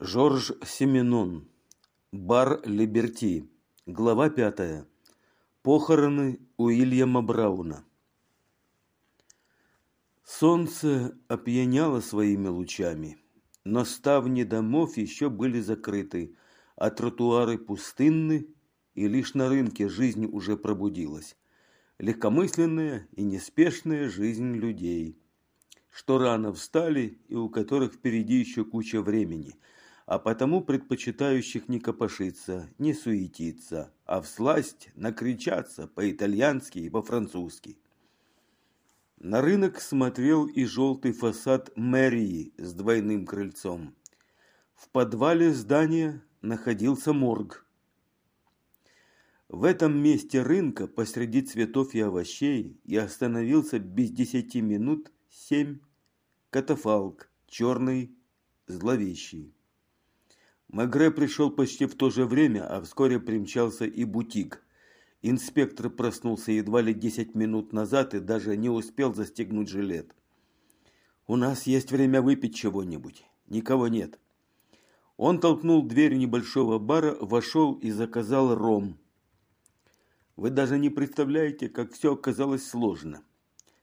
Жорж Семенон. Бар Либерти. Глава пятая. Похороны Уильяма Брауна. Солнце опьяняло своими лучами, но ставни домов еще были закрыты, а тротуары пустынны, и лишь на рынке жизнь уже пробудилась. Легкомысленная и неспешная жизнь людей, что рано встали и у которых впереди еще куча времени – а потому предпочитающих не копошиться, не суетиться, а всласть накричаться по-итальянски и по-французски. На рынок смотрел и желтый фасад мэрии с двойным крыльцом. В подвале здания находился морг. В этом месте рынка посреди цветов и овощей и остановился без десяти минут семь катафалк, черный, зловещий. Магре пришел почти в то же время, а вскоре примчался и бутик. Инспектор проснулся едва ли десять минут назад и даже не успел застегнуть жилет. «У нас есть время выпить чего-нибудь. Никого нет». Он толкнул дверь небольшого бара, вошел и заказал ром. Вы даже не представляете, как все оказалось сложно.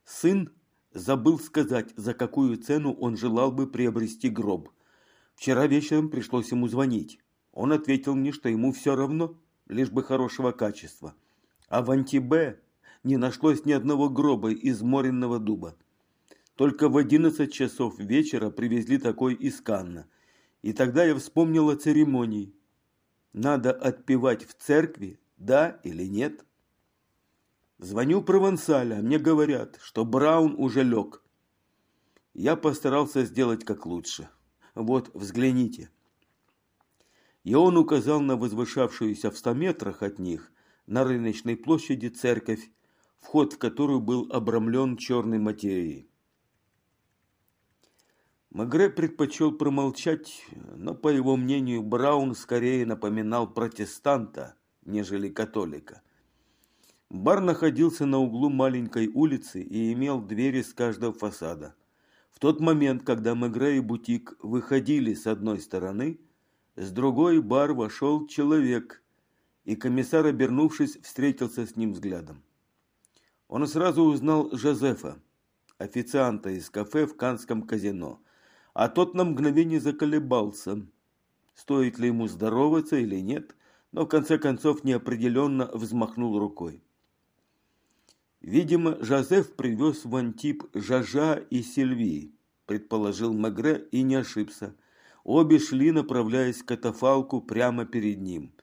Сын забыл сказать, за какую цену он желал бы приобрести гроб. Вчера вечером пришлось ему звонить. Он ответил мне, что ему все равно, лишь бы хорошего качества. А в Антибе не нашлось ни одного гроба из моренного дуба. Только в одиннадцать часов вечера привезли такой из Канна. И тогда я вспомнил о церемонии. Надо отпевать в церкви, да или нет? Звоню Провансаля, мне говорят, что Браун уже лег. Я постарался сделать как лучше. Вот, взгляните. И он указал на возвышавшуюся в ста метрах от них на рыночной площади церковь, вход в которую был обрамлен черной материей. Магре предпочел промолчать, но, по его мнению, Браун скорее напоминал протестанта, нежели католика. Бар находился на углу маленькой улицы и имел двери с каждого фасада – в тот момент, когда Мегре и Бутик выходили с одной стороны, с другой бар вошел человек, и комиссар, обернувшись, встретился с ним взглядом. Он сразу узнал Жозефа, официанта из кафе в Канском казино, а тот на мгновение заколебался, стоит ли ему здороваться или нет, но в конце концов неопределенно взмахнул рукой. Видимо, Жозеф привез в Антип Жажа и Сильвии, предположил Магре и не ошибся. Обе шли, направляясь к катафалку прямо перед ним.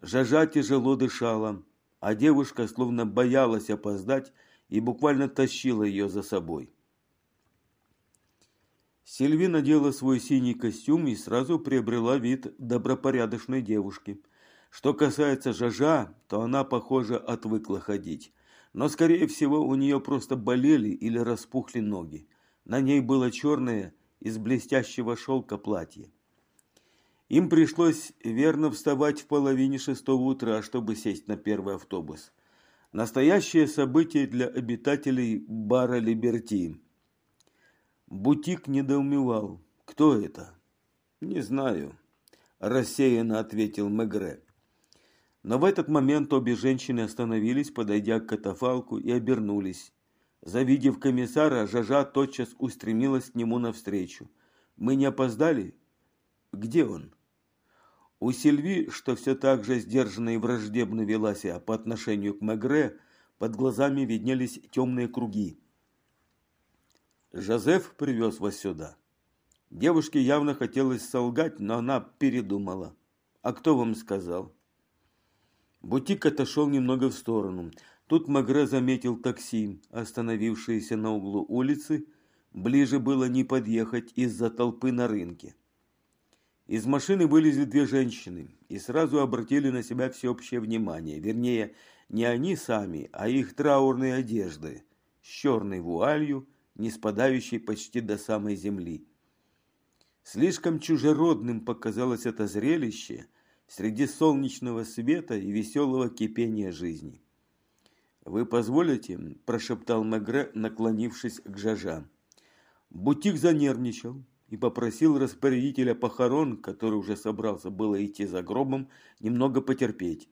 Жажа тяжело дышала, а девушка словно боялась опоздать и буквально тащила ее за собой. Сильви надела свой синий костюм и сразу приобрела вид добропорядочной девушки. Что касается Жажа, то она, похоже, отвыкла ходить но, скорее всего, у нее просто болели или распухли ноги. На ней было черное из блестящего шелка платье. Им пришлось верно вставать в половине шестого утра, чтобы сесть на первый автобус. Настоящее событие для обитателей бара «Либерти». Бутик недоумевал. «Кто это?» «Не знаю», – рассеянно ответил Мегре. Но в этот момент обе женщины остановились, подойдя к катафалку, и обернулись. Завидев комиссара, Жажа тотчас устремилась к нему навстречу. «Мы не опоздали?» «Где он?» У Сильви, что все так же сдержанно и враждебно вела себя по отношению к Мегре, под глазами виднелись темные круги. «Жозеф привез вас сюда». Девушке явно хотелось солгать, но она передумала. «А кто вам сказал?» Бутик отошел немного в сторону. Тут Магре заметил такси, остановившееся на углу улицы. Ближе было не подъехать из-за толпы на рынке. Из машины вылезли две женщины и сразу обратили на себя всеобщее внимание. Вернее, не они сами, а их траурные одежды с черной вуалью, не спадающей почти до самой земли. Слишком чужеродным показалось это зрелище – среди солнечного света и веселого кипения жизни. «Вы позволите?» – прошептал Мегре, наклонившись к Жажа. Бутик занервничал. и попросил распорядителя похорон, который уже собрался было идти за гробом, немного потерпеть.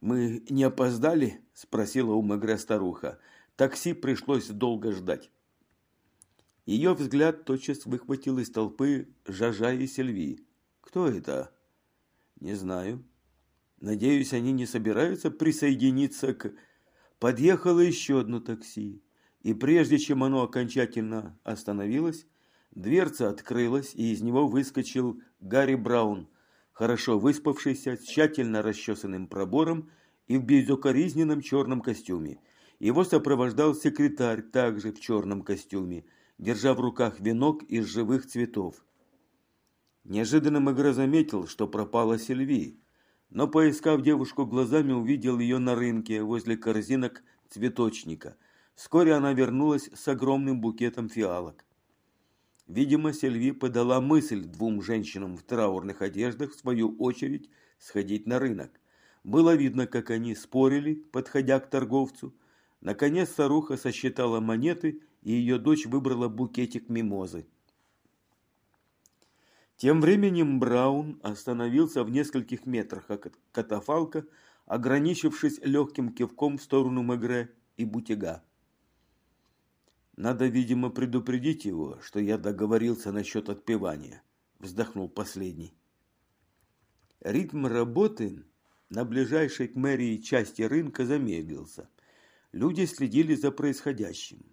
«Мы не опоздали?» – спросила у Мегре старуха. Такси пришлось долго ждать. Ее взгляд тотчас выхватил из толпы Жажа и Сельви. «Кто это?» «Не знаю. Надеюсь, они не собираются присоединиться к...» Подъехало еще одно такси, и прежде чем оно окончательно остановилось, дверца открылась, и из него выскочил Гарри Браун, хорошо выспавшийся, с тщательно расчесанным пробором и в безукоризненном черном костюме. Его сопровождал секретарь, также в черном костюме, держа в руках венок из живых цветов. Неожиданно Мегре заметил, что пропала Сильви, но, поискав девушку глазами, увидел ее на рынке возле корзинок цветочника. Вскоре она вернулась с огромным букетом фиалок. Видимо, Сильви подала мысль двум женщинам в траурных одеждах, в свою очередь, сходить на рынок. Было видно, как они спорили, подходя к торговцу. Наконец старуха сосчитала монеты, и ее дочь выбрала букетик мимозы. Тем временем Браун остановился в нескольких метрах от катафалка, ограничившись легким кивком в сторону Мегре и Бутига. «Надо, видимо, предупредить его, что я договорился насчет отпевания», – вздохнул последний. Ритм работы на ближайшей к мэрии части рынка замедлился. Люди следили за происходящим.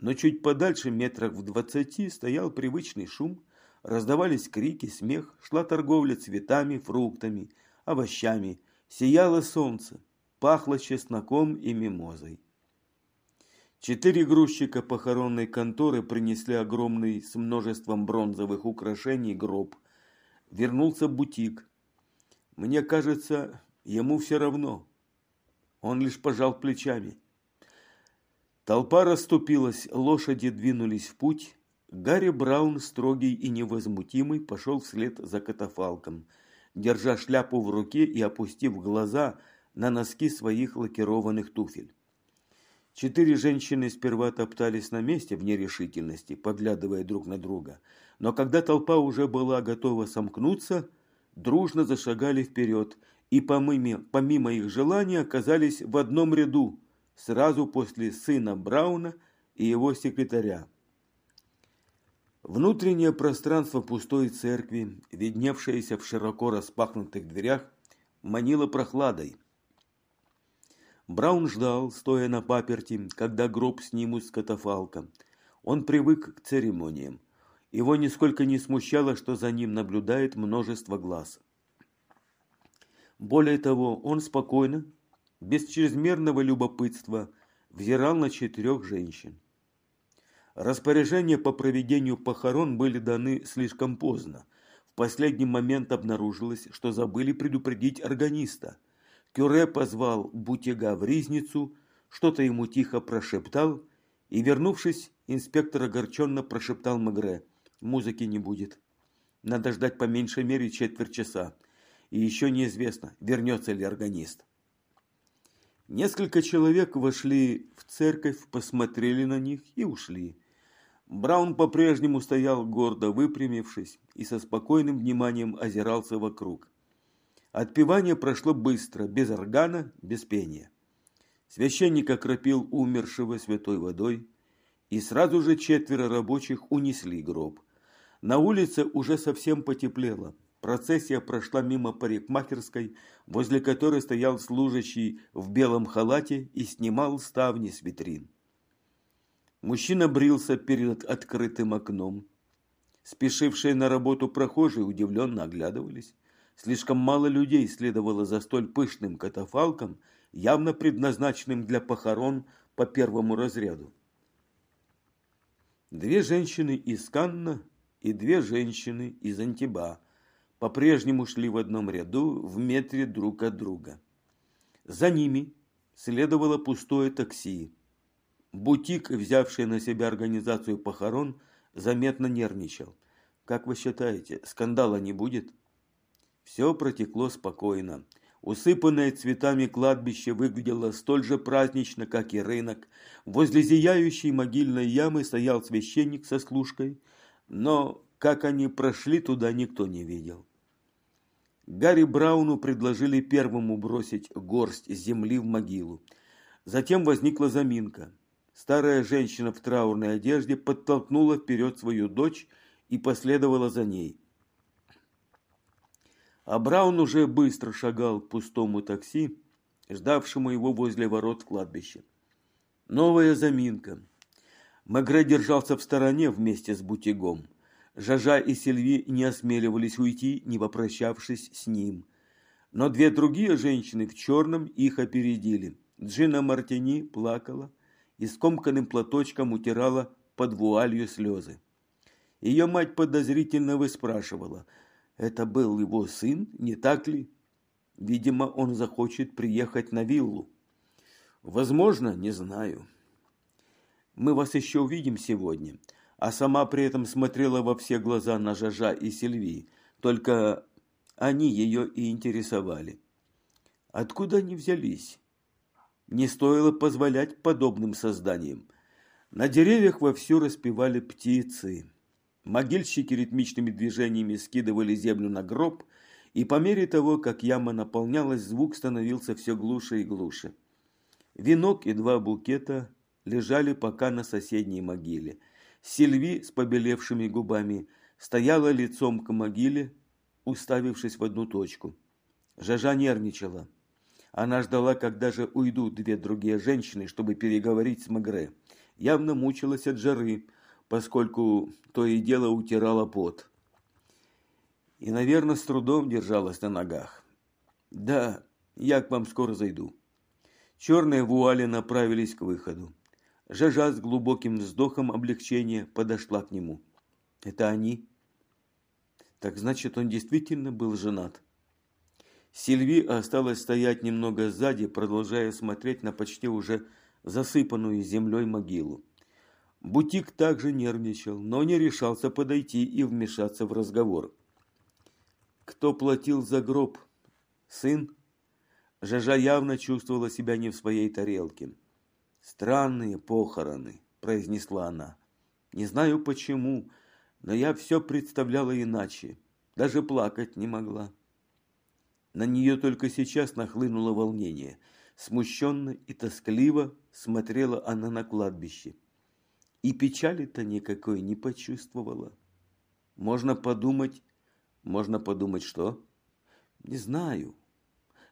Но чуть подальше, метрах в двадцати, стоял привычный шум, Раздавались крики, смех, шла торговля цветами, фруктами, овощами. Сияло солнце, пахло чесноком и мимозой. Четыре грузчика похоронной конторы принесли огромный с множеством бронзовых украшений гроб. Вернулся бутик. Мне кажется, ему все равно. Он лишь пожал плечами. Толпа расступилась, лошади двинулись в путь, Гарри Браун, строгий и невозмутимый, пошел вслед за катафалком, держа шляпу в руке и опустив глаза на носки своих лакированных туфель. Четыре женщины сперва топтались на месте в нерешительности, поглядывая друг на друга, но когда толпа уже была готова сомкнуться, дружно зашагали вперед и помимо, помимо их желания оказались в одном ряду, сразу после сына Брауна и его секретаря. Внутреннее пространство пустой церкви, видневшееся в широко распахнутых дверях, манило прохладой. Браун ждал, стоя на паперти, когда гроб снимут с катафалка. Он привык к церемониям. Его нисколько не смущало, что за ним наблюдает множество глаз. Более того, он спокойно, без чрезмерного любопытства, взирал на четырех женщин. Распоряжения по проведению похорон были даны слишком поздно. В последний момент обнаружилось, что забыли предупредить органиста. Кюре позвал Бутега в ризницу, что-то ему тихо прошептал, и, вернувшись, инспектор огорченно прошептал Магре. «Музыки не будет. Надо ждать по меньшей мере четверть часа. И еще неизвестно, вернется ли органист». Несколько человек вошли в церковь, посмотрели на них и ушли. Браун по-прежнему стоял гордо выпрямившись и со спокойным вниманием озирался вокруг. Отпевание прошло быстро, без органа, без пения. Священник окропил умершего святой водой, и сразу же четверо рабочих унесли гроб. На улице уже совсем потеплело. Процессия прошла мимо парикмахерской, возле которой стоял служащий в белом халате и снимал ставни с витрин. Мужчина брился перед открытым окном. Спешившие на работу прохожие удивленно оглядывались. Слишком мало людей следовало за столь пышным катафалком, явно предназначенным для похорон по первому разряду. Две женщины из Канна и две женщины из Антиба по-прежнему шли в одном ряду в метре друг от друга. За ними следовало пустое такси, Бутик, взявший на себя организацию похорон, заметно нервничал. Как вы считаете, скандала не будет? Все протекло спокойно. Усыпанное цветами кладбище выглядело столь же празднично, как и рынок. Возле зияющей могильной ямы стоял священник со служкой. но как они прошли туда, никто не видел. Гарри Брауну предложили первому бросить горсть земли в могилу. Затем возникла заминка. Старая женщина в траурной одежде подтолкнула вперед свою дочь и последовала за ней. А Браун уже быстро шагал к пустому такси, ждавшему его возле ворот кладбища. Новая заминка. Мегре держался в стороне вместе с Бутигом. Жажа и Сильви не осмеливались уйти, не попрощавшись с ним. Но две другие женщины в черном их опередили. Джина Мартини плакала и скомканным платочком утирала под вуалью слезы. Ее мать подозрительно выспрашивала, это был его сын, не так ли? Видимо, он захочет приехать на виллу. Возможно, не знаю. Мы вас еще увидим сегодня а сама при этом смотрела во все глаза на Жажа и Сильви, только они ее и интересовали. Откуда они взялись? Не стоило позволять подобным созданиям. На деревьях вовсю распевали птицы. Могильщики ритмичными движениями скидывали землю на гроб, и по мере того, как яма наполнялась, звук становился все глуше и глуше. Венок и два букета лежали пока на соседней могиле. Сильви с побелевшими губами стояла лицом к могиле, уставившись в одну точку. Жажа нервничала. Она ждала, когда же уйдут две другие женщины, чтобы переговорить с Магре. Явно мучилась от жары, поскольку то и дело утирала пот. И, наверное, с трудом держалась на ногах. «Да, я к вам скоро зайду». Черные вуали направились к выходу. Жажа с глубоким вздохом облегчения подошла к нему. «Это они?» «Так значит, он действительно был женат?» Сильви осталась стоять немного сзади, продолжая смотреть на почти уже засыпанную землей могилу. Бутик также нервничал, но не решался подойти и вмешаться в разговор. «Кто платил за гроб? Сын?» Жажа явно чувствовала себя не в своей тарелке. «Странные похороны», – произнесла она. «Не знаю почему, но я все представляла иначе. Даже плакать не могла». На нее только сейчас нахлынуло волнение. Смущенно и тоскливо смотрела она на кладбище. И печали-то никакой не почувствовала. Можно подумать... Можно подумать, что? Не знаю.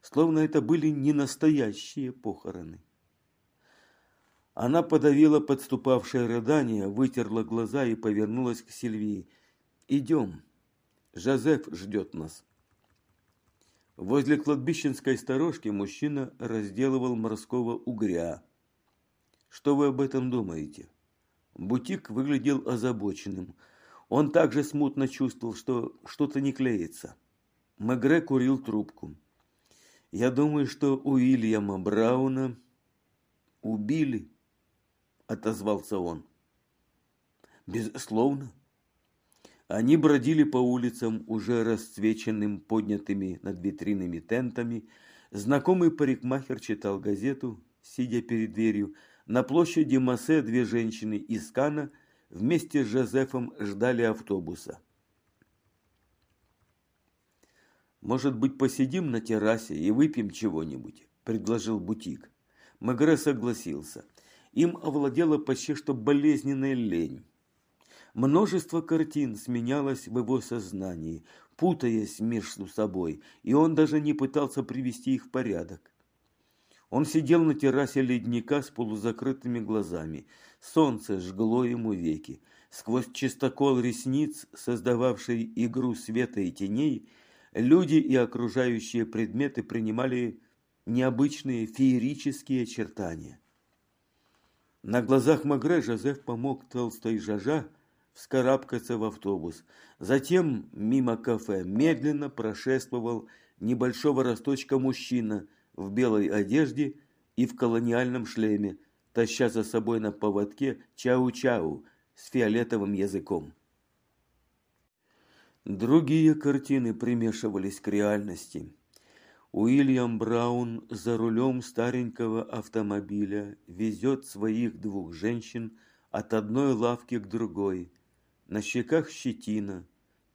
Словно это были не настоящие похороны. Она подавила подступавшее рыдание, вытерла глаза и повернулась к Сильвии. «Идем. Жозеф ждет нас». Возле кладбищенской сторожки мужчина разделывал морского угря. «Что вы об этом думаете?» Бутик выглядел озабоченным. Он также смутно чувствовал, что что-то не клеится. Мегре курил трубку. «Я думаю, что Уильяма Брауна убили», – отозвался он. «Безусловно». Они бродили по улицам, уже расцвеченным поднятыми над витринами тентами. Знакомый парикмахер читал газету, сидя перед дверью. На площади Массе две женщины из Кана вместе с Жозефом ждали автобуса. «Может быть, посидим на террасе и выпьем чего-нибудь?» – предложил бутик. Магре согласился – им овладела почти что болезненная лень. Множество картин сменялось в его сознании, путаясь между собой, и он даже не пытался привести их в порядок. Он сидел на террасе ледника с полузакрытыми глазами. Солнце жгло ему веки. Сквозь чистокол ресниц, создававший игру света и теней, люди и окружающие предметы принимали необычные феерические очертания. На глазах Магре Жозеф помог толстой Жажа вскарабкаться в автобус. Затем мимо кафе медленно прошествовал небольшого росточка мужчина в белой одежде и в колониальном шлеме, таща за собой на поводке чау-чау с фиолетовым языком. Другие картины примешивались к реальности. Уильям Браун за рулем старенького автомобиля везет своих двух женщин от одной лавки к другой. На щеках щетина,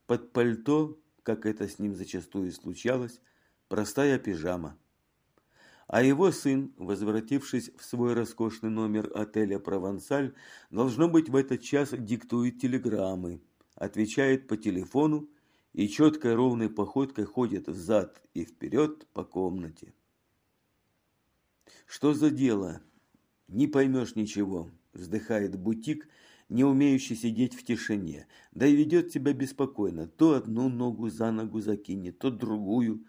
под пальто, как это с ним зачастую случалось, простая пижама. А его сын, возвратившись в свой роскошный номер отеля «Провансаль», должно быть, в этот час диктует телеграммы, отвечает по телефону и четкой ровной походкой ходит взад и вперед по комнате. Что за дело? Не поймешь ничего, вздыхает бутик, не умеющий сидеть в тишине, да и ведет себя беспокойно. То одну ногу за ногу закинет, то другую.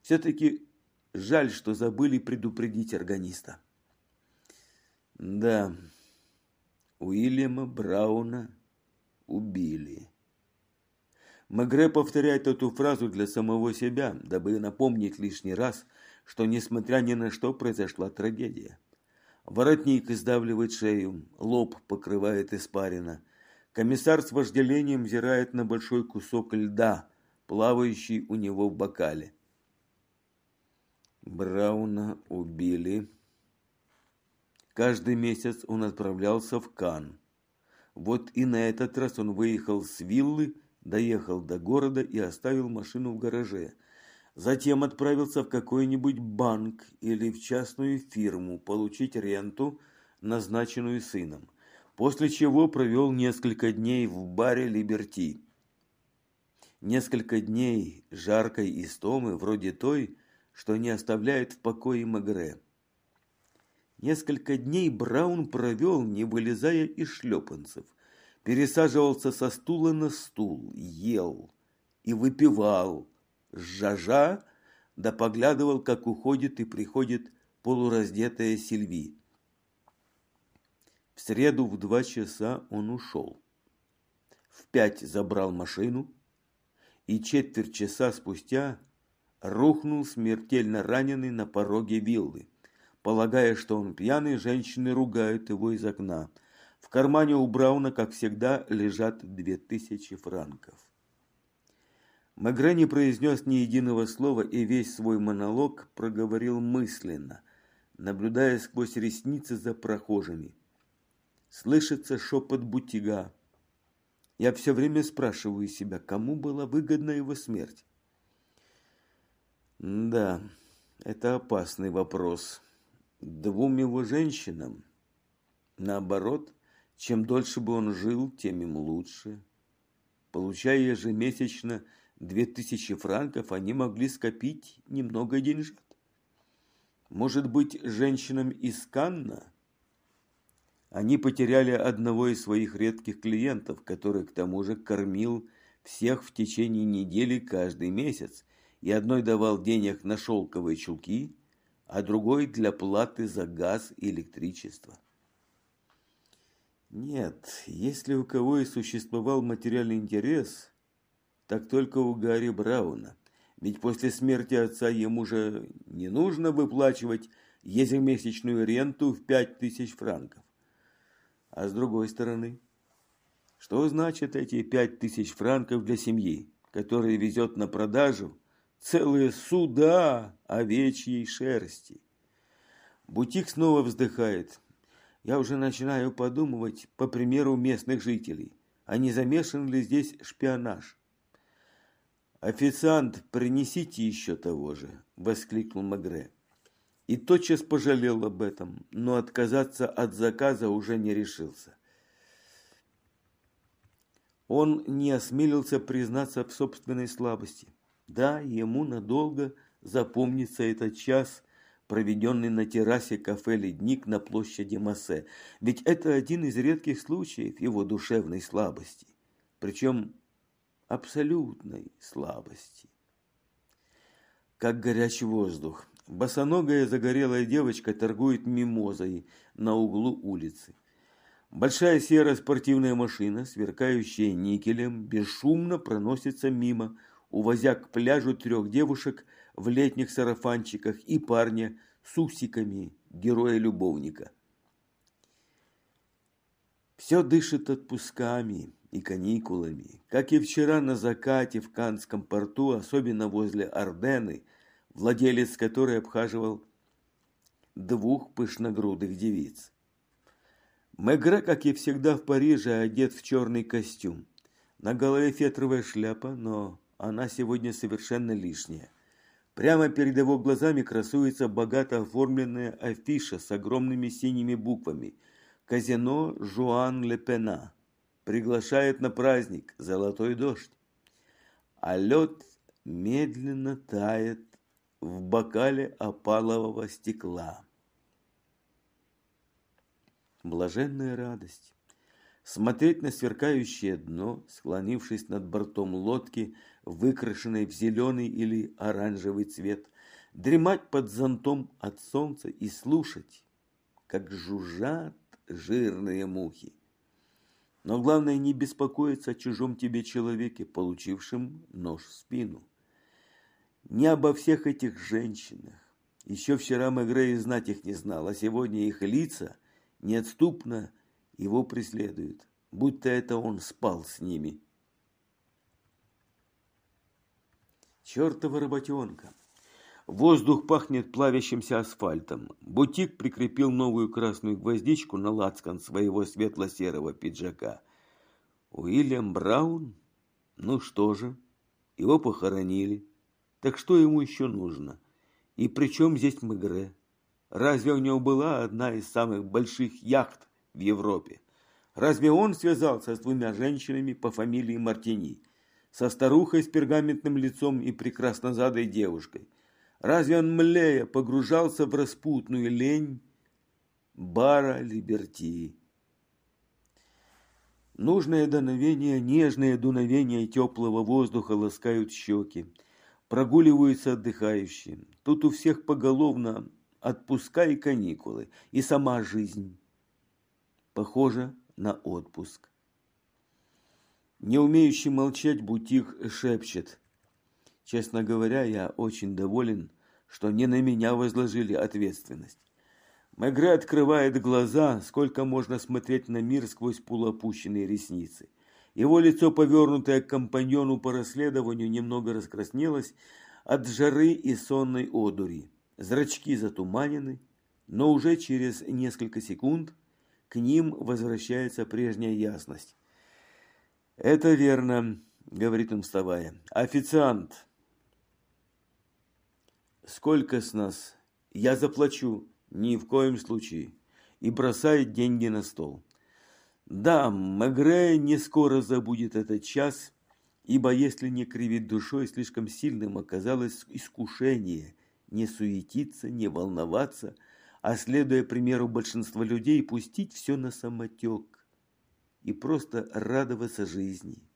Все-таки жаль, что забыли предупредить органиста. Да, Уильяма Брауна убили. Мегре повторяет эту фразу для самого себя, дабы напомнить лишний раз, что, несмотря ни на что, произошла трагедия. Воротник издавливает шею, лоб покрывает испарина. Комиссар с вожделением взирает на большой кусок льда, плавающий у него в бокале. Брауна убили. Каждый месяц он отправлялся в Кан. Вот и на этот раз он выехал с виллы, доехал до города и оставил машину в гараже. Затем отправился в какой-нибудь банк или в частную фирму получить ренту, назначенную сыном. После чего провел несколько дней в баре «Либерти». Несколько дней жаркой истомы, вроде той, что не оставляет в покое Магре. Несколько дней Браун провел, не вылезая из шлепанцев. Пересаживался со стула на стул, ел и выпивал, жажа, да поглядывал, как уходит и приходит полураздетая Сильви. В среду в два часа он ушел. В пять забрал машину, и четверть часа спустя рухнул смертельно раненый на пороге виллы. Полагая, что он пьяный, женщины ругают его из окна. В кармане у Брауна, как всегда, лежат две тысячи франков. Мегре не произнес ни единого слова и весь свой монолог проговорил мысленно, наблюдая сквозь ресницы за прохожими. Слышится шепот бутига. Я все время спрашиваю себя, кому была выгодна его смерть. Да, это опасный вопрос. Двум его женщинам. Наоборот, чем дольше бы он жил, тем им лучше. Получая ежемесячно две тысячи франков, они могли скопить немного деньжат. Может быть, женщинам из Канна? Они потеряли одного из своих редких клиентов, который к тому же кормил всех в течение недели каждый месяц, и одной давал денег на шелковые чулки, а другой для платы за газ и электричество. Нет, если у кого и существовал материальный интерес, так только у Гарри Брауна. Ведь после смерти отца ему же не нужно выплачивать ежемесячную ренту в пять тысяч франков. А с другой стороны, что значит эти пять тысяч франков для семьи, которая везет на продажу целые суда овечьей шерсти? Бутик снова вздыхает. Я уже начинаю подумывать, по примеру местных жителей, а не замешан ли здесь шпионаж? «Официант, принесите еще того же!» – воскликнул Магре. И тотчас пожалел об этом, но отказаться от заказа уже не решился. Он не осмелился признаться в собственной слабости. Да, ему надолго запомнится этот час, проведенный на террасе кафе «Ледник» на площади Массе. Ведь это один из редких случаев его душевной слабости. Причем абсолютной слабости. Как горячий воздух. Босоногая загорелая девочка торгует мимозой на углу улицы. Большая серая спортивная машина, сверкающая никелем, бесшумно проносится мимо, увозя к пляжу трех девушек в летних сарафанчиках и парня с усиками героя-любовника. Все дышит отпусками, и каникулами. Как и вчера на закате в Канском порту, особенно возле Ордены, владелец которой обхаживал двух пышногрудых девиц. Мегре, как и всегда в Париже, одет в черный костюм. На голове фетровая шляпа, но она сегодня совершенно лишняя. Прямо перед его глазами красуется богато оформленная афиша с огромными синими буквами. Казино Жуан Лепена. Приглашает на праздник «Золотой дождь». А лед медленно тает в бокале опалового стекла. Блаженная радость. Смотреть на сверкающее дно, склонившись над бортом лодки, выкрашенной в зеленый или оранжевый цвет, дремать под зонтом от солнца и слушать, как жужжат жирные мухи. Но главное не беспокоиться о чужом тебе человеке, получившем нож в спину. Не обо всех этих женщинах. Еще вчера Мегре знать их не знал, а сегодня их лица неотступно его преследуют, будто это он спал с ними. Чертова работенка! Воздух пахнет плавящимся асфальтом. Бутик прикрепил новую красную гвоздичку на лацкан своего светло-серого пиджака. Уильям Браун? Ну что же, его похоронили. Так что ему еще нужно? И при чем здесь Мегре? Разве у него была одна из самых больших яхт в Европе? Разве он связался с двумя женщинами по фамилии Мартини? Со старухой с пергаментным лицом и прекраснозадой девушкой? Разве он, млея, погружался в распутную лень бара Либерти? Нужное дуновение, нежное дуновение теплого воздуха ласкают щеки. Прогуливаются отдыхающие. Тут у всех поголовно отпуска и каникулы, и сама жизнь. Похоже на отпуск. Не умеющий молчать Бутих шепчет. Честно говоря, я очень доволен, что не на меня возложили ответственность. Мегре открывает глаза, сколько можно смотреть на мир сквозь полуопущенные ресницы. Его лицо, повернутое к компаньону по расследованию, немного раскраснелось от жары и сонной одури. Зрачки затуманены, но уже через несколько секунд к ним возвращается прежняя ясность. «Это верно», — говорит он, вставая. «Официант!» «Сколько с нас?» «Я заплачу». «Ни в коем случае». И бросает деньги на стол. Да, Мегре не скоро забудет этот час, ибо если не кривить душой, слишком сильным оказалось искушение не суетиться, не волноваться, а, следуя примеру большинства людей, пустить все на самотек и просто радоваться жизни.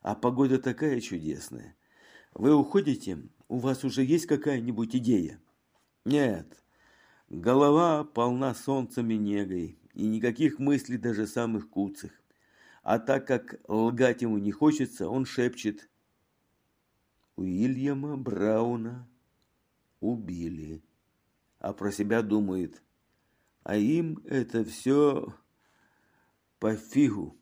А погода такая чудесная. Вы уходите, у вас уже есть какая-нибудь идея? Нет, голова полна солнцем и негой, и никаких мыслей даже самых куцых. А так как лгать ему не хочется, он шепчет «Уильяма Брауна убили». А про себя думает «А им это все по фигу».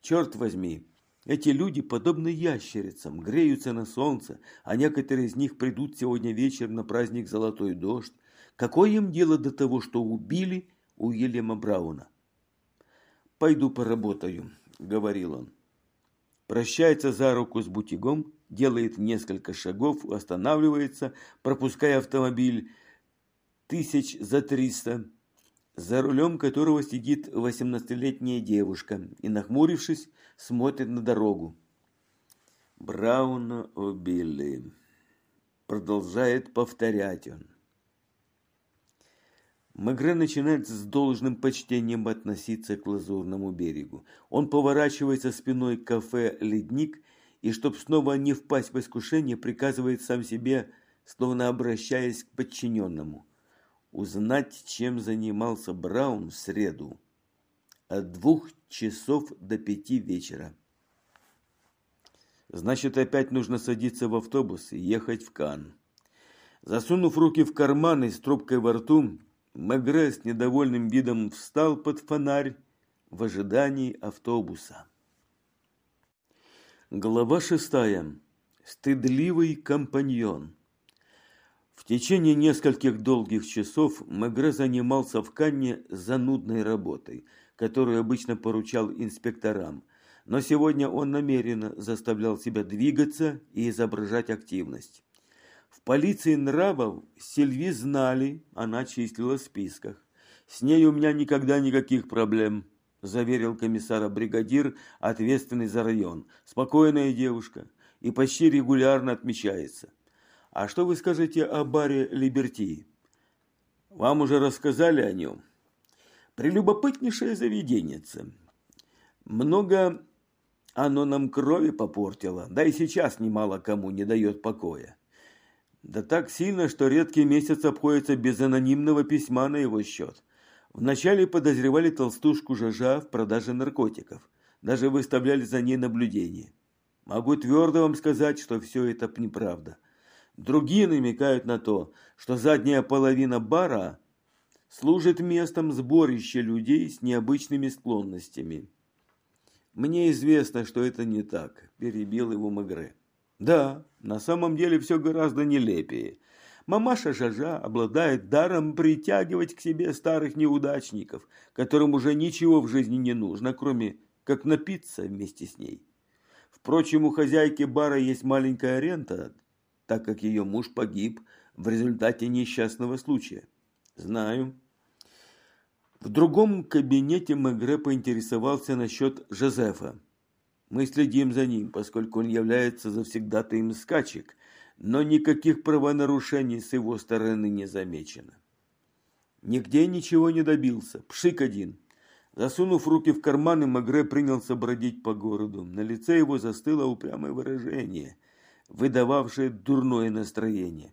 Черт возьми, эти люди, подобны ящерицам, греются на солнце, а некоторые из них придут сегодня вечером на праздник «Золотой дождь». Какое им дело до того, что убили Уильяма Брауна. «Пойду поработаю», — говорил он. Прощается за руку с бутигом, делает несколько шагов, останавливается, пропуская автомобиль тысяч за триста, за рулем которого сидит восемнадцатилетняя девушка и, нахмурившись, смотрит на дорогу. «Брауна убили», — продолжает повторять он. Мегре начинает с должным почтением относиться к Лазурному берегу. Он поворачивается спиной к кафе «Ледник» и, чтоб снова не впасть в искушение, приказывает сам себе, словно обращаясь к подчиненному, узнать, чем занимался Браун в среду от двух часов до пяти вечера. Значит, опять нужно садиться в автобус и ехать в Кан. Засунув руки в карманы с трубкой во рту, Мегре с недовольным видом встал под фонарь в ожидании автобуса. Глава шестая. Стыдливый компаньон. В течение нескольких долгих часов Мегре занимался в Канне занудной работой, которую обычно поручал инспекторам. но сегодня он намеренно заставлял себя двигаться и изображать активность. В полиции нравов Сильви знали, она числилась в списках. «С ней у меня никогда никаких проблем», – заверил комиссара бригадир, ответственный за район. «Спокойная девушка и почти регулярно отмечается. А что вы скажете о баре Либерти? Вам уже рассказали о нем?» Прелюбопытнейшее заведенце. Много оно нам крови попортило, да и сейчас немало кому не дает покоя. Да так сильно, что редкий месяц обходится без анонимного письма на его счет. Вначале подозревали толстушку Жажа в продаже наркотиков. Даже выставляли за ней наблюдение. Могу твердо вам сказать, что все это неправда. Другие намекают на то, что задняя половина бара служит местом сборища людей с необычными склонностями. Мне известно, что это не так, перебил его Магре. Да, на самом деле все гораздо нелепее. Мамаша Жажа обладает даром притягивать к себе старых неудачников, которым уже ничего в жизни не нужно, кроме как напиться вместе с ней. Впрочем, у хозяйки бара есть маленькая рента, так как ее муж погиб в результате несчастного случая. Знаю. В другом кабинете Мегре поинтересовался насчет Жозефа. Мы следим за ним, поскольку он является завсегдатаем скачек, но никаких правонарушений с его стороны не замечено. Нигде ничего не добился. Пшик один. Засунув руки в карманы, Магре принялся бродить по городу. На лице его застыло упрямое выражение, выдававшее дурное настроение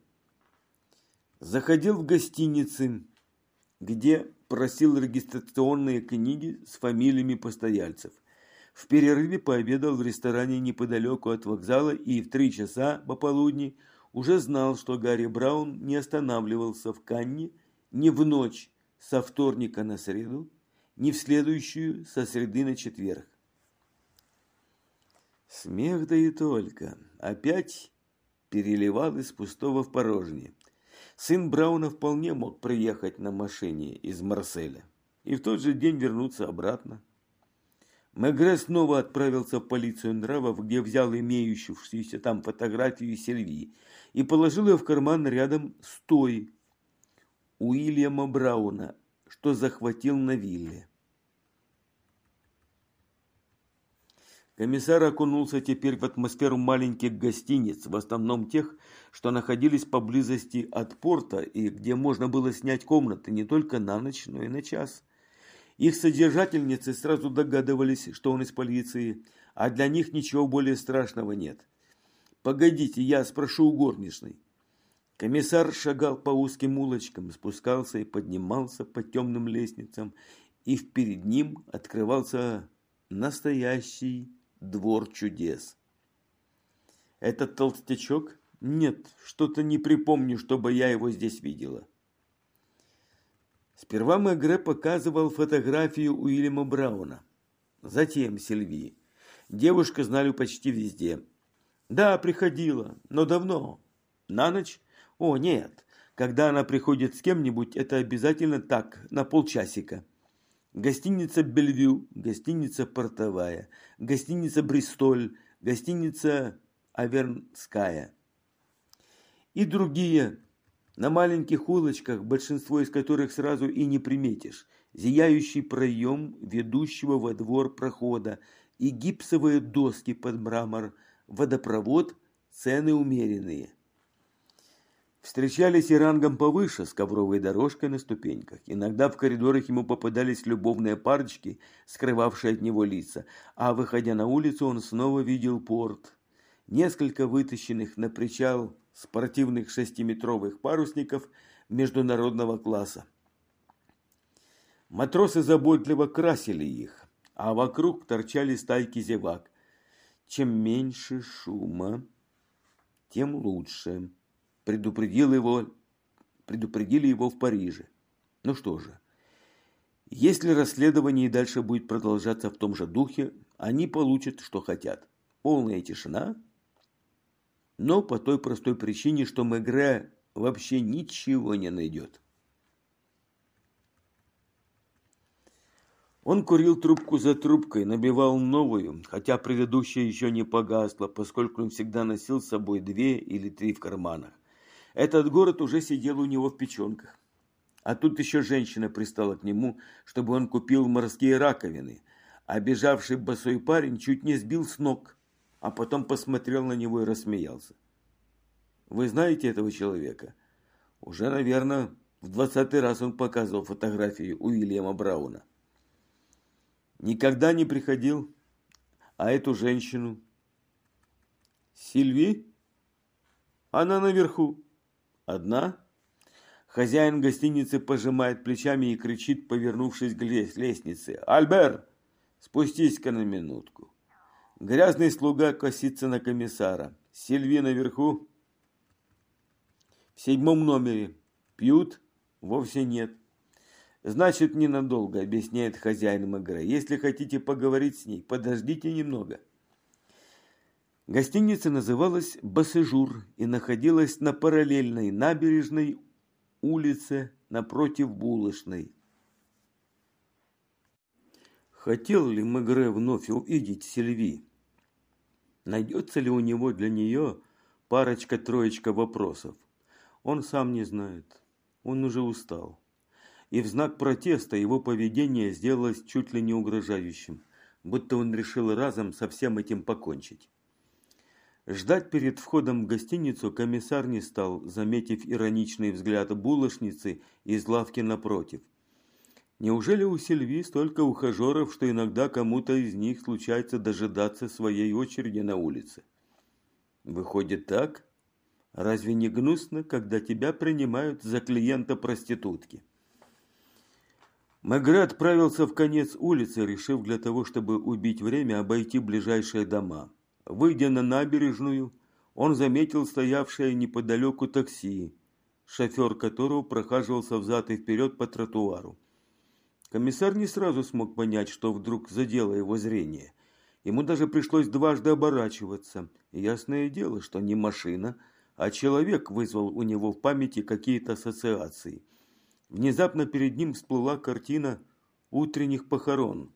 заходил в гостиницы, где просил регистрационные книги с фамилиями постояльцев. В перерыве пообедал в ресторане неподалеку от вокзала и в три часа пополудни уже знал, что Гарри Браун не останавливался в Канне ни в ночь со вторника на среду, ни в следующую со среды на четверг. Смех да и только. Опять переливал из пустого в порожнее. Сын Брауна вполне мог приехать на машине из Марселя и в тот же день вернуться обратно. Мегре снова отправился в полицию нравов, где взял имеющуюся там фотографию Сильвии и положил ее в карман рядом с той Уильяма Брауна, что захватил на вилле. Комиссар окунулся теперь в атмосферу маленьких гостиниц, в основном тех, что находились поблизости от порта и где можно было снять комнаты не только на ночь, но и на час. Их содержательницы сразу догадывались, что он из полиции, а для них ничего более страшного нет. «Погодите, я спрошу у горничной». Комиссар шагал по узким улочкам, спускался и поднимался по темным лестницам, и перед ним открывался настоящий двор чудес. Этот толстячок? Нет, что-то не припомню, чтобы я его здесь видела. Сперва Мегре показывал фотографию Уильяма Брауна. Затем Сильви. Девушка знали почти везде. Да, приходила, но давно. На ночь? О, нет. Когда она приходит с кем-нибудь, это обязательно так, на полчасика гостиница Бельвью, гостиница Портовая, гостиница Бристоль, гостиница Авернская и другие. На маленьких улочках, большинство из которых сразу и не приметишь, зияющий проем ведущего во двор прохода и гипсовые доски под мрамор, водопровод, цены умеренные – Встречались и рангом повыше, с ковровой дорожкой на ступеньках. Иногда в коридорах ему попадались любовные парочки, скрывавшие от него лица, а выходя на улицу, он снова видел порт. Несколько вытащенных на причал спортивных шестиметровых парусников международного класса. Матросы заботливо красили их, а вокруг торчали стайки зевак. Чем меньше шума, тем лучше предупредил его, предупредили его в Париже. Ну что же, если расследование и дальше будет продолжаться в том же духе, они получат, что хотят. Полная тишина, но по той простой причине, что Мегре вообще ничего не найдет. Он курил трубку за трубкой, набивал новую, хотя предыдущая еще не погасла, поскольку он всегда носил с собой две или три в карманах. Этот город уже сидел у него в печенках. А тут еще женщина пристала к нему, чтобы он купил морские раковины, а босой парень чуть не сбил с ног, а потом посмотрел на него и рассмеялся. Вы знаете этого человека? Уже, наверное, в двадцатый раз он показывал фотографию Уильяма Брауна. Никогда не приходил, а эту женщину? Сильви? Она наверху. Одна? Хозяин гостиницы пожимает плечами и кричит, повернувшись к лестнице. «Альбер, спустись-ка на минутку». Грязный слуга косится на комиссара. Сильви наверху? В седьмом номере. Пьют? Вовсе нет. Значит, ненадолго, объясняет хозяин Мегре. Если хотите поговорить с ней, подождите немного. Гостиница называлась «Бассежур» и находилась на параллельной набережной улице напротив булочной. Хотел ли Мегре вновь увидеть Сильви? Найдется ли у него для нее парочка-троечка вопросов? Он сам не знает. Он уже устал и в знак протеста его поведение сделалось чуть ли не угрожающим, будто он решил разом со всем этим покончить. Ждать перед входом в гостиницу комиссар не стал, заметив ироничный взгляд булочницы из лавки напротив. Неужели у Сильви столько ухажеров, что иногда кому-то из них случается дожидаться своей очереди на улице? Выходит так? Разве не гнусно, когда тебя принимают за клиента проститутки? Мегре отправился в конец улицы, решив для того, чтобы убить время, обойти ближайшие дома. Выйдя на набережную, он заметил стоявшее неподалеку такси, шофер которого прохаживался взад и вперед по тротуару. Комиссар не сразу смог понять, что вдруг задело его зрение. Ему даже пришлось дважды оборачиваться. ясное дело, что не машина, а человек вызвал у него в памяти какие-то ассоциации – Внезапно перед ним всплыла картина утренних похорон.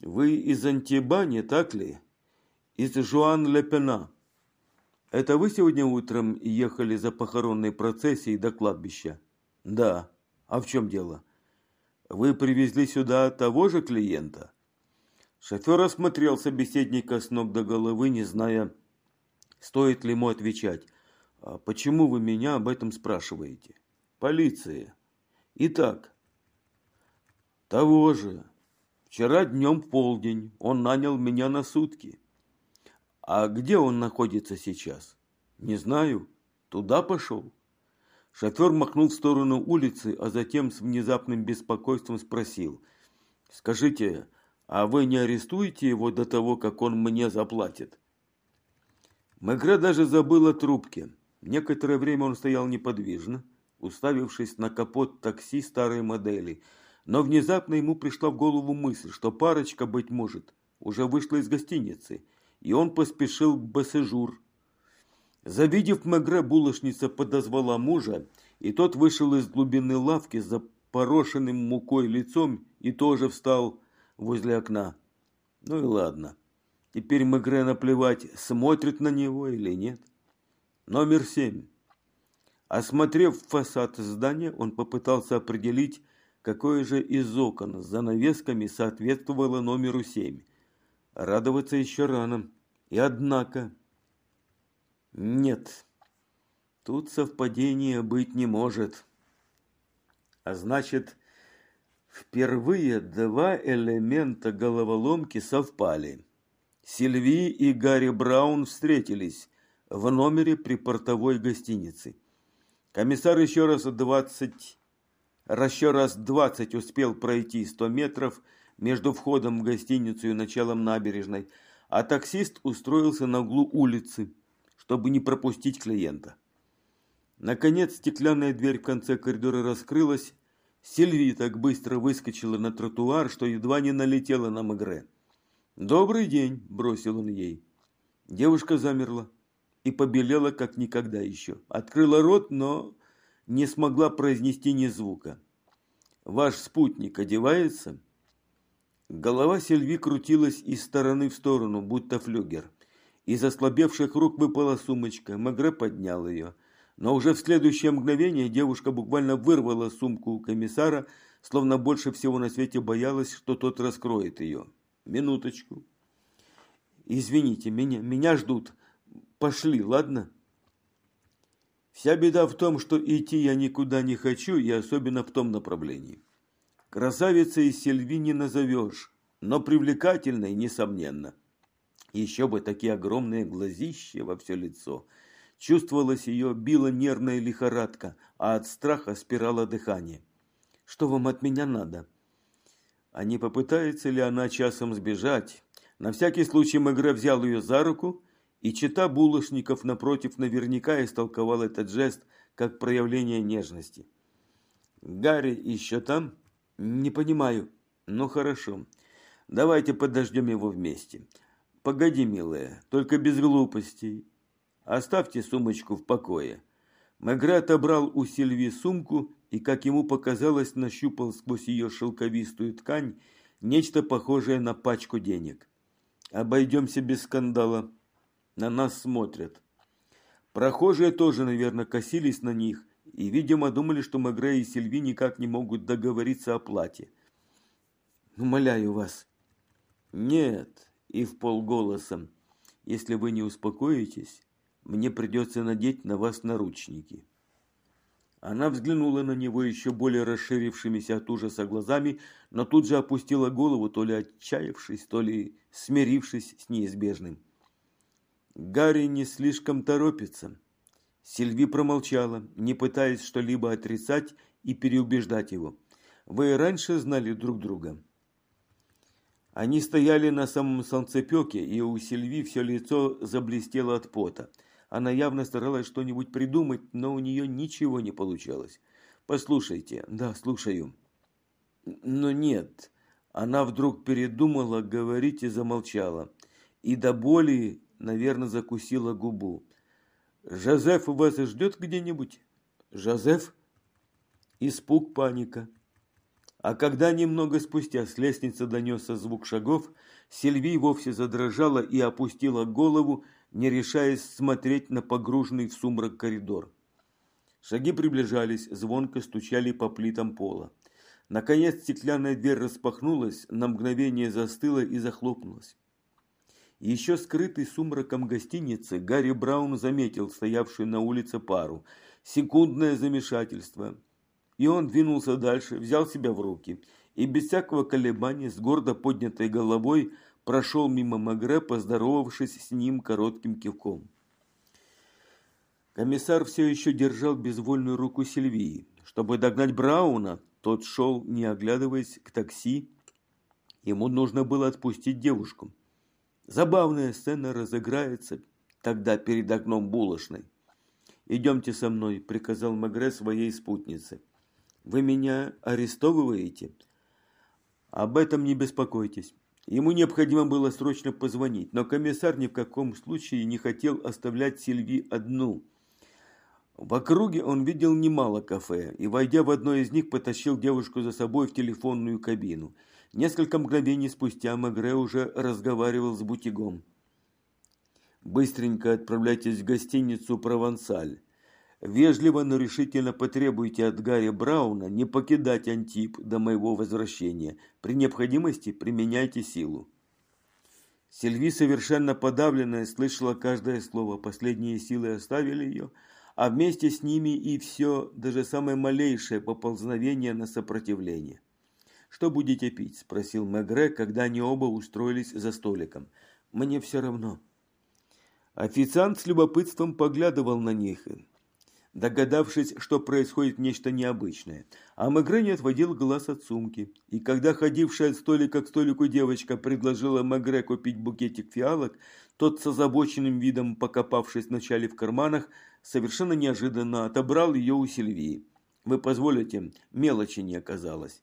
«Вы из Антиба, не так ли? Из Жуан Лепена. Это вы сегодня утром ехали за похоронной процессией до кладбища?» «Да. А в чем дело?» «Вы привезли сюда того же клиента?» Шофер осмотрел собеседника с ног до головы, не зная, стоит ли ему отвечать. «А почему вы меня об этом спрашиваете?» полиции. Итак, того же. Вчера днем в полдень он нанял меня на сутки. А где он находится сейчас? Не знаю. Туда пошел. Шофер махнул в сторону улицы, а затем с внезапным беспокойством спросил. «Скажите, а вы не арестуете его до того, как он мне заплатит?» Мегре даже забыл о трубке. Некоторое время он стоял неподвижно, уставившись на капот такси старой модели. Но внезапно ему пришла в голову мысль, что парочка, быть может, уже вышла из гостиницы, и он поспешил к Бассежур. Завидев Мегре, булочница подозвала мужа, и тот вышел из глубины лавки с запорошенным мукой лицом и тоже встал возле окна. Ну и ладно. Теперь Мегре наплевать, смотрит на него или нет. Номер семь. Осмотрев фасад здания, он попытался определить, какое же из окон с занавесками соответствовало номеру 7. Радоваться еще рано. И однако... Нет, тут совпадения быть не может. А значит, впервые два элемента головоломки совпали. Сильви и Гарри Браун встретились в номере при портовой гостинице. Комиссар еще раз двадцать, еще раз двадцать успел пройти сто метров между входом в гостиницу и началом набережной, а таксист устроился на углу улицы, чтобы не пропустить клиента. Наконец стеклянная дверь в конце коридора раскрылась. Сильви так быстро выскочила на тротуар, что едва не налетела на Мегре. «Добрый день!» – бросил он ей. Девушка замерла и побелела, как никогда еще. Открыла рот, но не смогла произнести ни звука. «Ваш спутник одевается?» Голова Сильви крутилась из стороны в сторону, будто флюгер. Из ослабевших рук выпала сумочка. Мегре поднял ее. Но уже в следующее мгновение девушка буквально вырвала сумку у комиссара, словно больше всего на свете боялась, что тот раскроет ее. Минуточку. Извините, меня, меня ждут. Пошли, ладно? Вся беда в том, что идти я никуда не хочу, и особенно в том направлении. Красавица из Сильви не назовешь, но привлекательной, несомненно. Еще бы такие огромные глазища во все лицо. Чувствовалось ее, била нервная лихорадка, а от страха спирала дыхание. Что вам от меня надо? А не попытается ли она часом сбежать? На всякий случай Мегре взял ее за руку, и чита булочников напротив наверняка истолковал этот жест как проявление нежности. «Гарри еще там?» «Не понимаю». «Ну хорошо. Давайте подождем его вместе. Погоди, милая, только без глупостей. Оставьте сумочку в покое». Мегре отобрал у Сильви сумку и, как ему показалось, нащупал сквозь ее шелковистую ткань нечто похожее на пачку денег. «Обойдемся без скандала. На нас смотрят». Прохожие тоже, наверное, косились на них и, видимо, думали, что Магре и Сильви никак не могут договориться о плате. «Умоляю вас». «Нет», и в полголоса, «если вы не успокоитесь, мне придется надеть на вас наручники». Она взглянула на него еще более расширившимися от ужаса глазами, но тут же опустила голову, то ли отчаявшись, то ли смирившись с неизбежным. Гарри не слишком торопится. Сильви промолчала, не пытаясь что-либо отрицать и переубеждать его. Вы раньше знали друг друга. Они стояли на самом солнцепеке, и у Сильви все лицо заблестело от пота. Она явно старалась что-нибудь придумать, но у нее ничего не получалось. «Послушайте». «Да, слушаю». «Но нет». Она вдруг передумала говорить и замолчала. И до боли, наверное, закусила губу. «Жозеф вас ждет где-нибудь?» «Жозеф?» Испуг, паника. А когда немного спустя с лестницы донесся звук шагов, Сильви вовсе задрожала и опустила голову, не решаясь смотреть на погруженный в сумрак коридор. Шаги приближались, звонко стучали по плитам пола. Наконец стеклянная дверь распахнулась, на мгновение застыла и захлопнулась. Еще скрытый сумраком гостиницы, Гарри Браун заметил стоявшую на улице пару. Секундное замешательство. И он двинулся дальше, взял себя в руки и без всякого колебания, с гордо поднятой головой, прошел мимо Магре, поздоровавшись с ним коротким кивком. Комиссар все еще держал безвольную руку Сильвии. Чтобы догнать Брауна, тот шел, не оглядываясь, к такси. Ему нужно было отпустить девушку. Забавная сцена разыграется тогда перед окном булочной. «Идемте со мной», – приказал Магре своей спутнице. «Вы меня арестовываете?» «Об этом не беспокойтесь. Ему необходимо было срочно позвонить, но комиссар ни в каком случае не хотел оставлять Сильви одну. В округе он видел немало кафе и, войдя в одно из них, потащил девушку за собой в телефонную кабину. Несколько мгновений спустя Магре уже разговаривал с Бутигом. «Быстренько отправляйтесь в гостиницу «Провансаль». Вежливо, но решительно потребуйте от Гарри Брауна не покидать Антип до моего возвращения. При необходимости применяйте силу. Сильви, совершенно подавленная, слышала каждое слово. Последние силы оставили ее, а вместе с ними и все, даже самое малейшее поползновение на сопротивление. «Что будете пить?» – спросил Мегре, когда они оба устроились за столиком. «Мне все равно». Официант с любопытством поглядывал на них догадавшись, что происходит нечто необычное. А Мегре не отводил глаз от сумки. И когда ходившая от столика к столику девочка предложила Мегре купить букетик фиалок, тот с озабоченным видом, покопавшись вначале в карманах, совершенно неожиданно отобрал ее у Сильвии. «Вы позволите, мелочи не оказалось».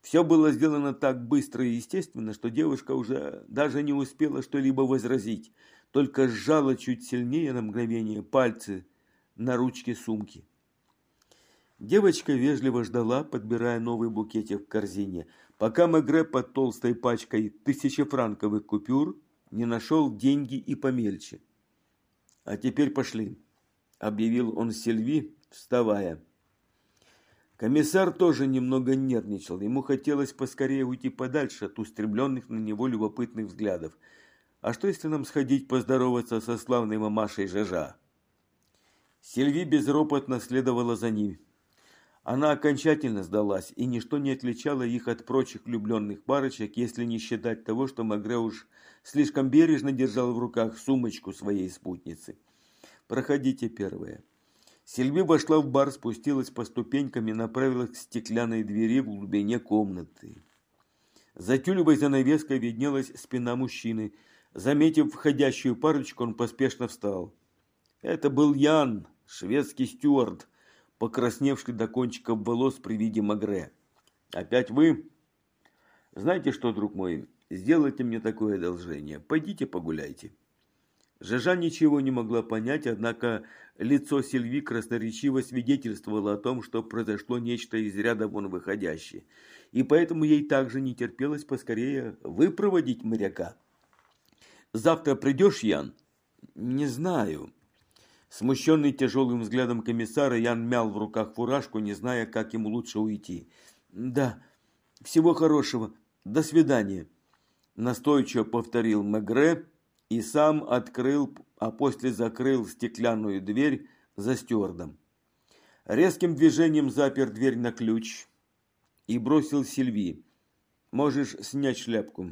Все было сделано так быстро и естественно, что девушка уже даже не успела что-либо возразить, только сжала чуть сильнее на мгновение пальцы – на ручке сумки. Девочка вежливо ждала, подбирая новый букетик в корзине. пока Мегре под толстой пачкой тысячефранковых купюр не нашел деньги и помельче. «А теперь пошли», – объявил он Сильви, вставая. Комиссар тоже немного нервничал. Ему хотелось поскорее уйти подальше от устремленных на него любопытных взглядов. А что, если нам сходить поздороваться со славной мамашей Жажа? Сильви безропотно следовала за ним. Она окончательно сдалась, и ничто не отличало их от прочих влюбленных парочек, если не считать того, что Магре уж слишком бережно держал в руках сумочку своей спутницы. «Проходите первое». Сильви вошла в бар, спустилась по ступенькам и направилась к стеклянной двери в глубине комнаты. За тюлевой занавеской виднелась спина мужчины. Заметив входящую парочку, он поспешно встал. Это был Ян, шведский стюард, покрасневший до кончиков волос при виде Магре. «Опять вы?» «Знаете что, друг мой, сделайте мне такое одолжение. Пойдите погуляйте». Жажа ничего не могла понять, однако лицо Сильви красноречиво свидетельствовало о том, что произошло нечто из ряда вон выходящее, и поэтому ей также не терпелось поскорее выпроводить моряка. «Завтра придешь, Ян?» «Не знаю». Смущенный тяжелым взглядом комиссара, Ян мял в руках фуражку, не зная, как ему лучше уйти. «Да, всего хорошего. До свидания», – настойчиво повторил Мегре, – и сам открыл, а после закрыл стеклянную дверь за стюардом. Резким движением запер дверь на ключ и бросил Сильви. «Можешь снять шляпку».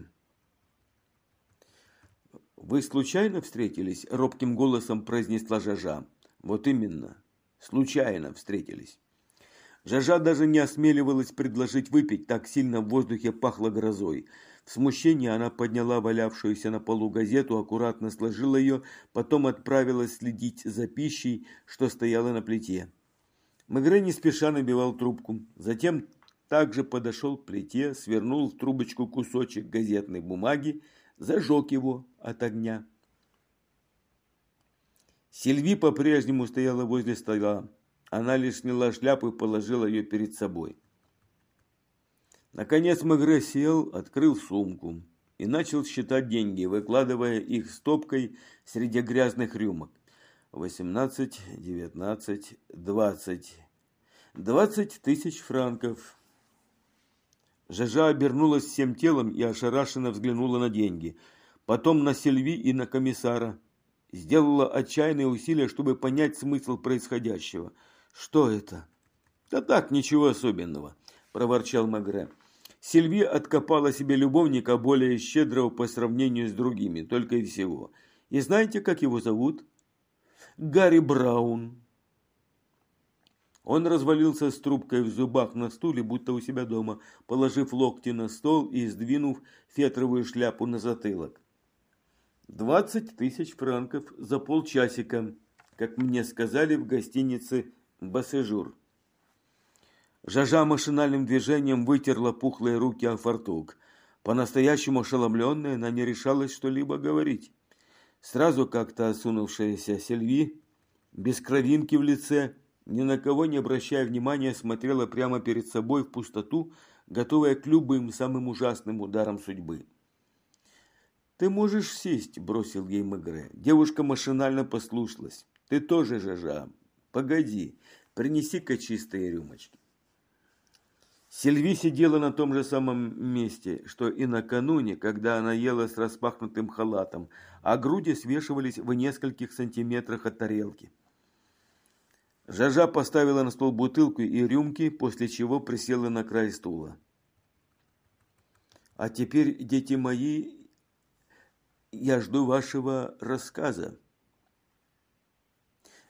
«Вы случайно встретились?» – робким голосом произнесла Жажа. «Вот именно. Случайно встретились». Жажа даже не осмеливалась предложить выпить, так сильно в воздухе пахло грозой. В смущении она подняла валявшуюся на полу газету, аккуратно сложила ее, потом отправилась следить за пищей, что стояла на плите. Мегре не спеша набивал трубку. Затем также подошел к плите, свернул в трубочку кусочек газетной бумаги, зажег его от огня. Сильви по-прежнему стояла возле стола. Она лишь сняла шляпу и положила ее перед собой. Наконец Мегре сел, открыл сумку и начал считать деньги, выкладывая их стопкой среди грязных рюмок. Восемнадцать, девятнадцать, двадцать. Двадцать тысяч франков. Жажа обернулась всем телом и ошарашенно взглянула на деньги. Потом на Сильви и на комиссара. Сделала отчаянные усилия, чтобы понять смысл происходящего. Что это? Да так, ничего особенного, проворчал Магре. Сильви откопала себе любовника более щедрого по сравнению с другими, только и всего. И знаете, как его зовут? Гарри Браун. Он развалился с трубкой в зубах на стуле, будто у себя дома, положив локти на стол и сдвинув фетровую шляпу на затылок. «Двадцать тысяч франков за полчасика, как мне сказали в гостинице «Бассежур». Жажа машинальным движением вытерла пухлые руки о фартук. По-настоящему ошеломленная, она не решалась что-либо говорить. Сразу как-то осунувшаяся Сельви, без кровинки в лице, ни на кого не обращая внимания, смотрела прямо перед собой в пустоту, готовая к любым самым ужасным ударам судьбы. «Ты можешь сесть», – бросил ей Мегре. Девушка машинально послушалась. «Ты тоже, Жажа. Погоди, принеси-ка чистые рюмочки». Сильви сидела на том же самом месте, что и накануне, когда она ела с распахнутым халатом, а груди свешивались в нескольких сантиметрах от тарелки. Жажа поставила на стол бутылку и рюмки, после чего присела на край стула. «А теперь, дети мои, я жду вашего рассказа».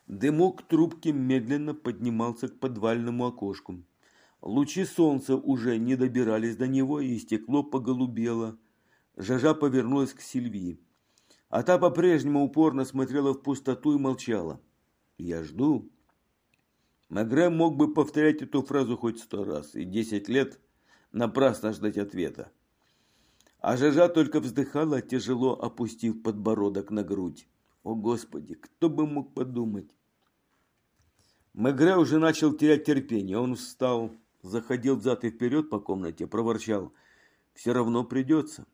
Дымок трубки медленно поднимался к подвальному окошку. Лучи солнца уже не добирались до него, и стекло поголубело. Жажа повернулась к Сильвии. А та по-прежнему упорно смотрела в пустоту и молчала. «Я жду». Магре мог бы повторять эту фразу хоть сто раз, и десять лет напрасно ждать ответа. А Жажа только вздыхала, тяжело опустив подбородок на грудь. О, Господи, кто бы мог подумать? Мегре уже начал терять терпение. Он встал, заходил взад и вперед по комнате, проворчал. все равно придется.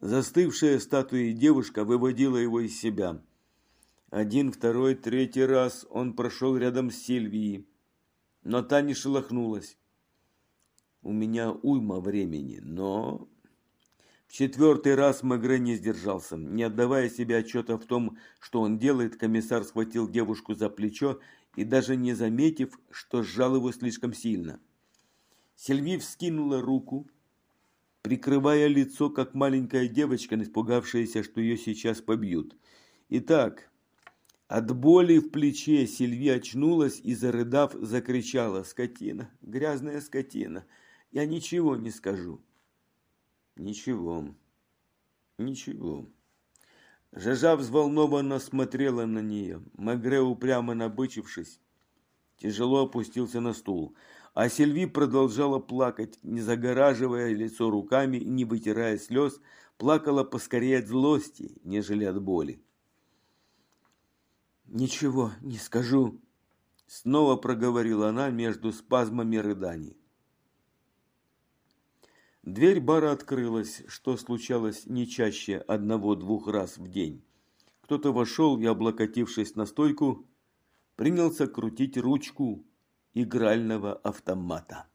Застывшая статуя девушка выводила его из себя. Один, второй, третий раз он прошел рядом с Сильвией, но та не шелохнулась. У меня уйма времени, но... В четвертый раз Мегре не сдержался. Не отдавая себе отчета в том, что он делает, комиссар схватил девушку за плечо и даже не заметив, что сжал его слишком сильно. Сильви вскинула руку, прикрывая лицо, как маленькая девочка, испугавшаяся, что ее сейчас побьют. Итак, от боли в плече Сильви очнулась и, зарыдав, закричала «Скотина! Грязная скотина! Я ничего не скажу!» «Ничего, ничего». Жажа взволнованно смотрела на нее. Мегре, упрямо набычившись, тяжело опустился на стул, а Сильви продолжала плакать, не загораживая лицо руками и не вытирая слез, плакала поскорее от злости, нежели от боли. «Ничего не скажу», — снова проговорила она между спазмами рыданий. Дверь бара открылась, что случалось не чаще одного-двух раз в день. Кто-то вошел и, облокотившись на стойку, принялся крутить ручку игрального автомата.